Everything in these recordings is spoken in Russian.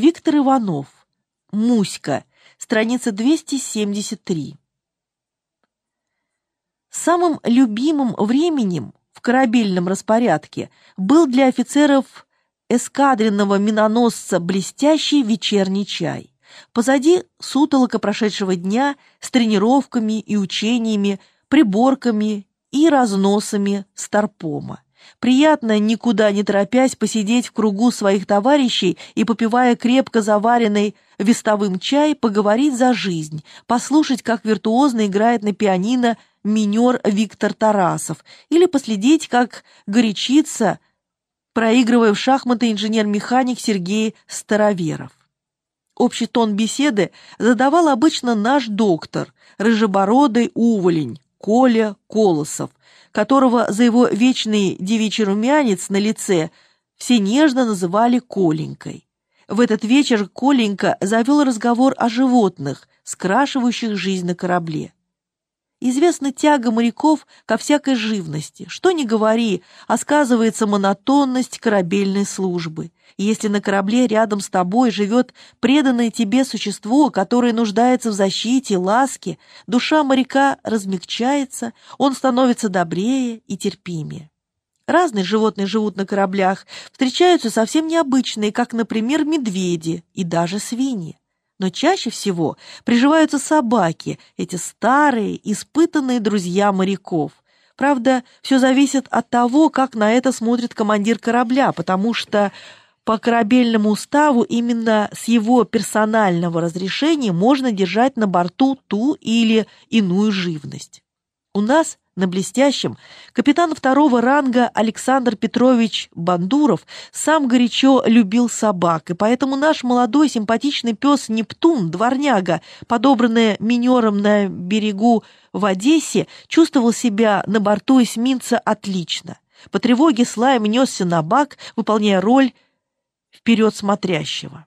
Виктор Иванов. Муська. Страница 273. Самым любимым временем в корабельном распорядке был для офицеров эскадренного миноносца блестящий вечерний чай. Позади сутолока прошедшего дня с тренировками и учениями, приборками и разносами старпома. Приятно, никуда не торопясь, посидеть в кругу своих товарищей и, попивая крепко заваренный вестовым чай, поговорить за жизнь, послушать, как виртуозно играет на пианино минер Виктор Тарасов, или последить, как горячится, проигрывая в шахматы инженер-механик Сергей Староверов. Общий тон беседы задавал обычно наш доктор, рыжебородый уволень, Коля Колосов, которого за его вечный девичий румянец на лице все нежно называли Коленькой. В этот вечер Коленька завел разговор о животных, скрашивающих жизнь на корабле. Известна тяга моряков ко всякой живности. Что ни говори, а сказывается монотонность корабельной службы. Если на корабле рядом с тобой живет преданное тебе существо, которое нуждается в защите, ласке, душа моряка размягчается, он становится добрее и терпимее. Разные животные живут на кораблях, встречаются совсем необычные, как, например, медведи и даже свиньи но чаще всего приживаются собаки, эти старые, испытанные друзья моряков. Правда, все зависит от того, как на это смотрит командир корабля, потому что по корабельному уставу именно с его персонального разрешения можно держать на борту ту или иную живность. У нас на блестящем капитан второго ранга Александр Петрович Бандуров сам горячо любил собак, и поэтому наш молодой симпатичный пес Нептун, дворняга, подобранный минером на берегу в Одессе, чувствовал себя на борту эсминца отлично. По тревоге Слайм несся на бак, выполняя роль вперед смотрящего.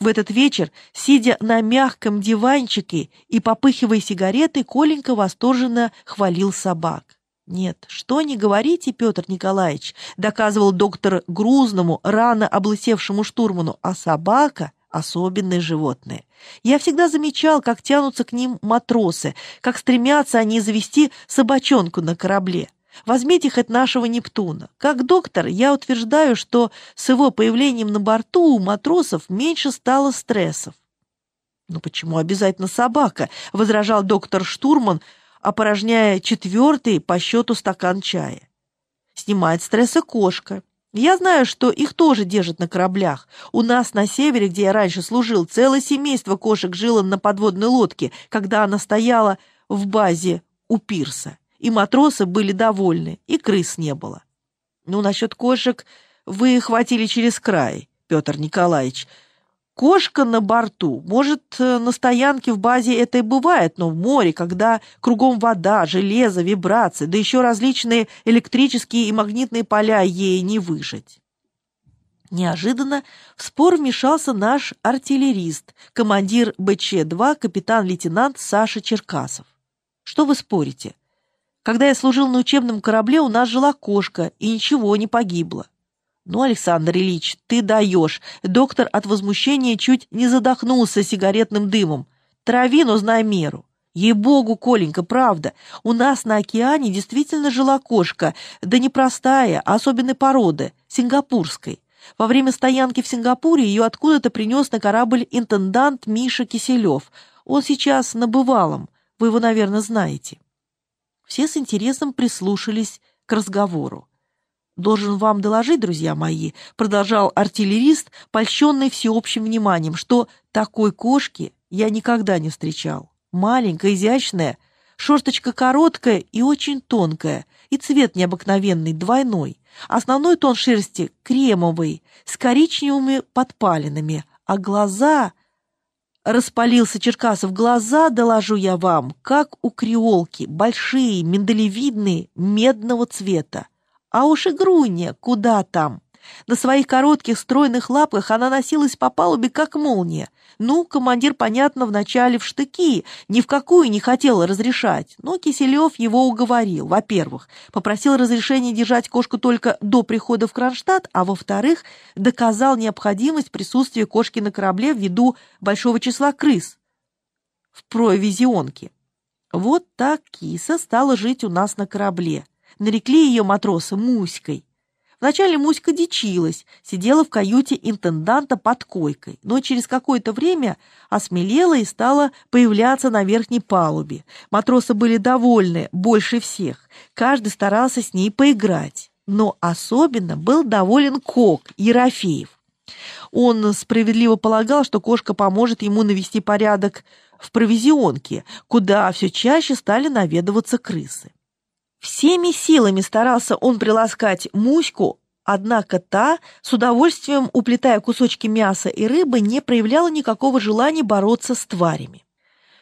В этот вечер, сидя на мягком диванчике и попыхивая сигареты, Коленька восторженно хвалил собак. «Нет, что не говорите, Петр Николаевич», — доказывал доктор грузному, рано облысевшему штурману, «а собака — особенное животное. Я всегда замечал, как тянутся к ним матросы, как стремятся они завести собачонку на корабле. Возьмите хоть нашего Нептуна. Как доктор, я утверждаю, что с его появлением на борту у матросов меньше стало стрессов. «Ну почему обязательно собака?» — возражал доктор Штурман, опорожняя четвертый по счету стакан чая. «Снимает стрессы кошка. Я знаю, что их тоже держат на кораблях. У нас на севере, где я раньше служил, целое семейство кошек жило на подводной лодке, когда она стояла в базе у пирса и матросы были довольны, и крыс не было. Ну, насчет кошек вы хватили через край, Петр Николаевич. Кошка на борту, может, э, на стоянке в базе это и бывает, но в море, когда кругом вода, железо, вибрации, да еще различные электрические и магнитные поля ей не выжить. Неожиданно в спор вмешался наш артиллерист, командир БЧ-2, капитан-лейтенант Саша Черкасов. Что вы спорите? Когда я служил на учебном корабле, у нас жила кошка, и ничего не погибло. Ну, Александр Ильич, ты даешь. Доктор от возмущения чуть не задохнулся сигаретным дымом. Трави, но знай меру. Ей-богу, Коленька, правда, у нас на океане действительно жила кошка, да не простая, а особенной породы, сингапурской. Во время стоянки в Сингапуре ее откуда-то принес на корабль интендант Миша Киселев. Он сейчас на бывалом, вы его, наверное, знаете. Все с интересом прислушались к разговору. «Должен вам доложить, друзья мои», — продолжал артиллерист, польщенный всеобщим вниманием, что такой кошки я никогда не встречал. Маленькая, изящная, шерсточка короткая и очень тонкая, и цвет необыкновенный, двойной. Основной тон шерсти кремовый, с коричневыми подпалинами, а глаза Распалился Черкасов. Глаза, доложу я вам, как у креолки, большие, миндалевидные, медного цвета. А уж и груня, куда там? На своих коротких стройных лапках она носилась по палубе, как молния. Ну, командир, понятно, вначале в штыки, ни в какую не хотел разрешать, но Киселев его уговорил. Во-первых, попросил разрешения держать кошку только до прихода в Кронштадт, а во-вторых, доказал необходимость присутствия кошки на корабле ввиду большого числа крыс в провизионке. Вот так киса стала жить у нас на корабле. Нарекли ее матросы Муськой. Вначале Муська дичилась, сидела в каюте интенданта под койкой, но через какое-то время осмелела и стала появляться на верхней палубе. Матросы были довольны больше всех, каждый старался с ней поиграть. Но особенно был доволен Кок Ерофеев. Он справедливо полагал, что кошка поможет ему навести порядок в провизионке, куда все чаще стали наведываться крысы. Всеми силами старался он приласкать Муську, однако та, с удовольствием уплетая кусочки мяса и рыбы, не проявляла никакого желания бороться с тварями.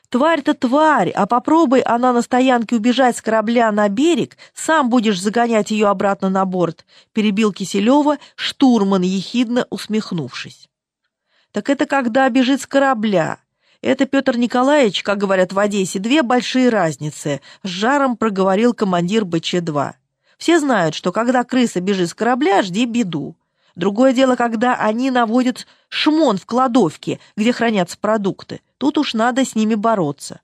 «Тварь-то тварь, а попробуй она на стоянке убежать с корабля на берег, сам будешь загонять ее обратно на борт», перебил Киселева штурман, ехидно усмехнувшись. «Так это когда бежит с корабля, это, Петр Николаевич, как говорят в Одессе, две большие разницы, с жаром проговорил командир БЧ-2. Все знают, что когда крыса бежит с корабля, жди беду. Другое дело, когда они наводят шмон в кладовке, где хранятся продукты. Тут уж надо с ними бороться.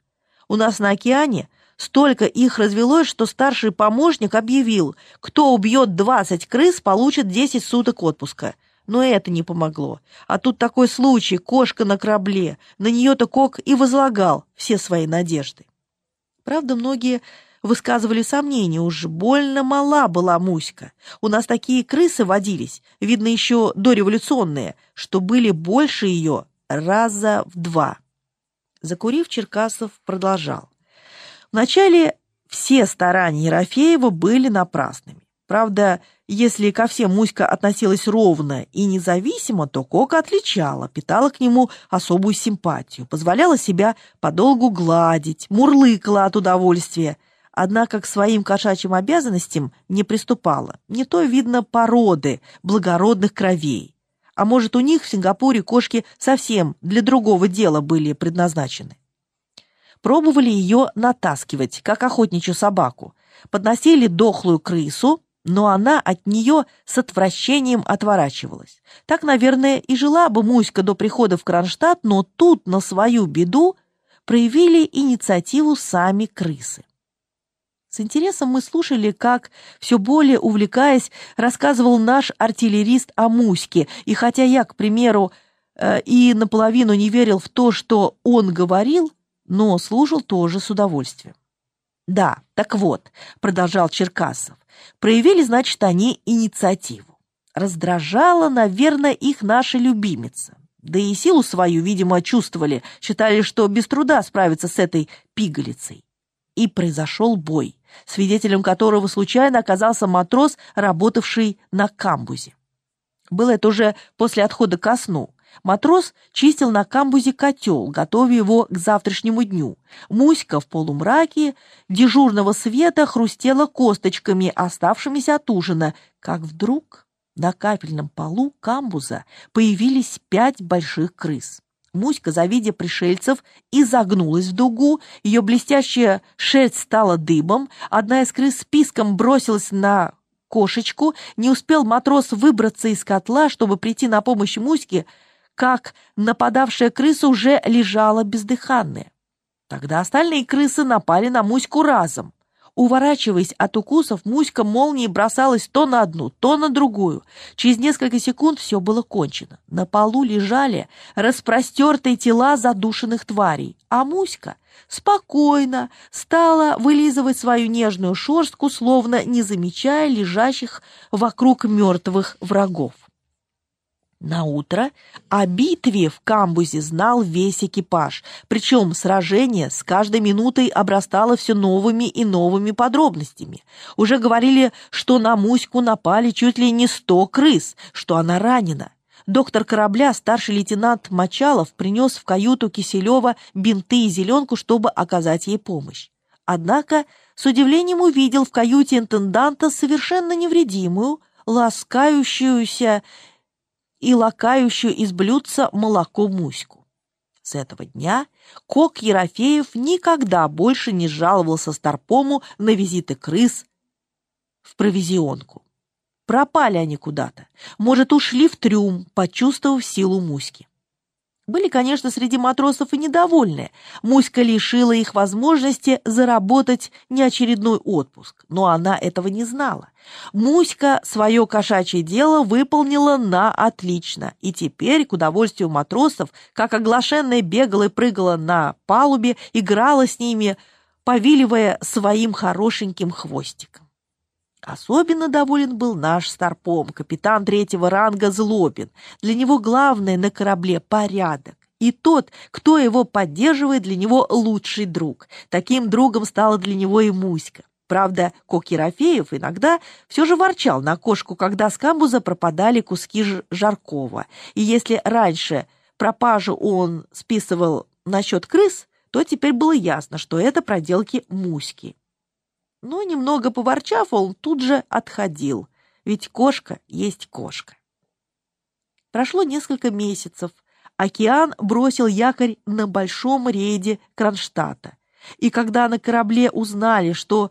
У нас на океане столько их развелось, что старший помощник объявил, кто убьет 20 крыс, получит 10 суток отпуска. Но это не помогло. А тут такой случай, кошка на корабле. На нее-то Кок и возлагал все свои надежды. Правда, многие высказывали сомнения, уж больно мала была Муська. У нас такие крысы водились, видно, еще дореволюционные, что были больше ее раза в два. Закурив, Черкасов продолжал. Вначале все старания Ерофеева были напрасными. Правда, если ко всем Муська относилась ровно и независимо, то Кока отличала, питала к нему особую симпатию, позволяла себя подолгу гладить, мурлыкала от удовольствия, однако к своим кошачьим обязанностям не приступала. Не то, видно, породы благородных кровей. А может, у них в Сингапуре кошки совсем для другого дела были предназначены. Пробовали ее натаскивать, как охотничью собаку. Подносили дохлую крысу, но она от нее с отвращением отворачивалась. Так, наверное, и жила бы Муська до прихода в Кронштадт, но тут, на свою беду, проявили инициативу сами крысы. С интересом мы слушали, как, все более увлекаясь, рассказывал наш артиллерист о Муське, и хотя я, к примеру, э, и наполовину не верил в то, что он говорил, но слушал тоже с удовольствием. «Да, так вот», — продолжал Черкасов, Проявили, значит, они инициативу. Раздражала, наверное, их наша любимица. Да и силу свою, видимо, чувствовали, считали, что без труда справиться с этой пигалицей. И произошел бой, свидетелем которого случайно оказался матрос, работавший на камбузе. Было это уже после отхода ко сну. Матрос чистил на камбузе котел, готовя его к завтрашнему дню. Муська в полумраке дежурного света хрустела косточками, оставшимися от ужина, как вдруг на капельном полу камбуза появились пять больших крыс. Муська, завидя пришельцев, изогнулась в дугу, ее блестящая шерсть стала дыбом, одна из крыс списком бросилась на кошечку, не успел матрос выбраться из котла, чтобы прийти на помощь Муське, как нападавшая крыса уже лежала бездыханная. Тогда остальные крысы напали на Муську разом. Уворачиваясь от укусов, Муська молнией бросалась то на одну, то на другую. Через несколько секунд все было кончено. На полу лежали распростертые тела задушенных тварей, а Муська спокойно стала вылизывать свою нежную шерстку, словно не замечая лежащих вокруг мертвых врагов. На утро о битве в камбузе знал весь экипаж, причем сражение с каждой минутой обрастало все новыми и новыми подробностями. Уже говорили, что на Муську напали чуть ли не сто крыс, что она ранена. Доктор корабля, старший лейтенант Мочалов, принес в каюту Киселева бинты и зеленку, чтобы оказать ей помощь. Однако с удивлением увидел в каюте интенданта совершенно невредимую, ласкающуюся и лакающую из блюдца молоко Муську. С этого дня Кок Ерофеев никогда больше не жаловался Старпому на визиты крыс в провизионку. Пропали они куда-то. Может, ушли в трюм, почувствовав силу Муськи. Были, конечно, среди матросов и недовольные. Муська лишила их возможности заработать неочередной отпуск, но она этого не знала. Муська свое кошачье дело выполнила на отлично, и теперь, к удовольствию матросов, как оглашенная бегала и прыгала на палубе, играла с ними, повиливая своим хорошеньким хвостиком. Особенно доволен был наш старпом, капитан третьего ранга Злобин. Для него главное на корабле — порядок. И тот, кто его поддерживает, для него лучший друг. Таким другом стала для него и Муська. Правда, Кок Ерофеев иногда все же ворчал на кошку, когда с камбуза пропадали куски жаркого. И если раньше пропажу он списывал насчет крыс, то теперь было ясно, что это проделки Муськи. Но немного поворчав, он тут же отходил, ведь кошка есть кошка. Прошло несколько месяцев. Океан бросил якорь на большом рейде Кронштадта. И когда на корабле узнали, что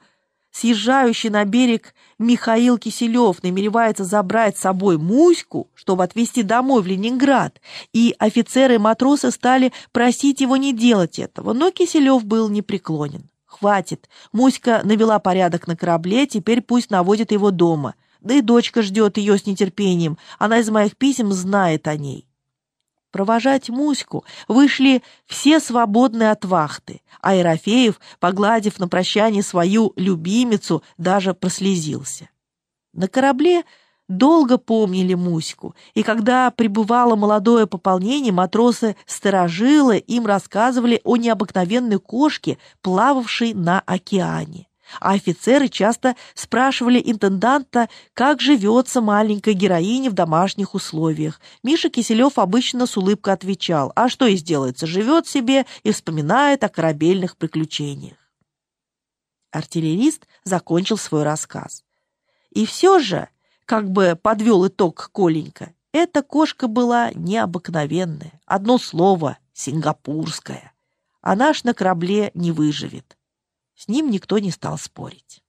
съезжающий на берег Михаил Киселев намеревается забрать с собой Муську, чтобы отвезти домой в Ленинград, и офицеры и матросы стали просить его не делать этого, но Киселев был непреклонен. Хватит. Муська навела порядок на корабле, теперь пусть наводит его дома. Да и дочка ждет ее с нетерпением. Она из моих писем знает о ней. Провожать Муську вышли все свободные от вахты, а Ерофеев, погладив на прощание свою любимицу, даже прослезился. На корабле долго помнили Муську, и когда прибывало молодое пополнение, матросы сторожилы им рассказывали о необыкновенной кошке, плававшей на океане. А офицеры часто спрашивали интенданта, как живется маленькой героине в домашних условиях. Миша Киселев обычно с улыбкой отвечал, а что и сделается, живет себе и вспоминает о корабельных приключениях. Артиллерист закончил свой рассказ. И все же как бы подвел итог Коленька. Эта кошка была необыкновенная. Одно слово — сингапурская. А наш на корабле не выживет. С ним никто не стал спорить.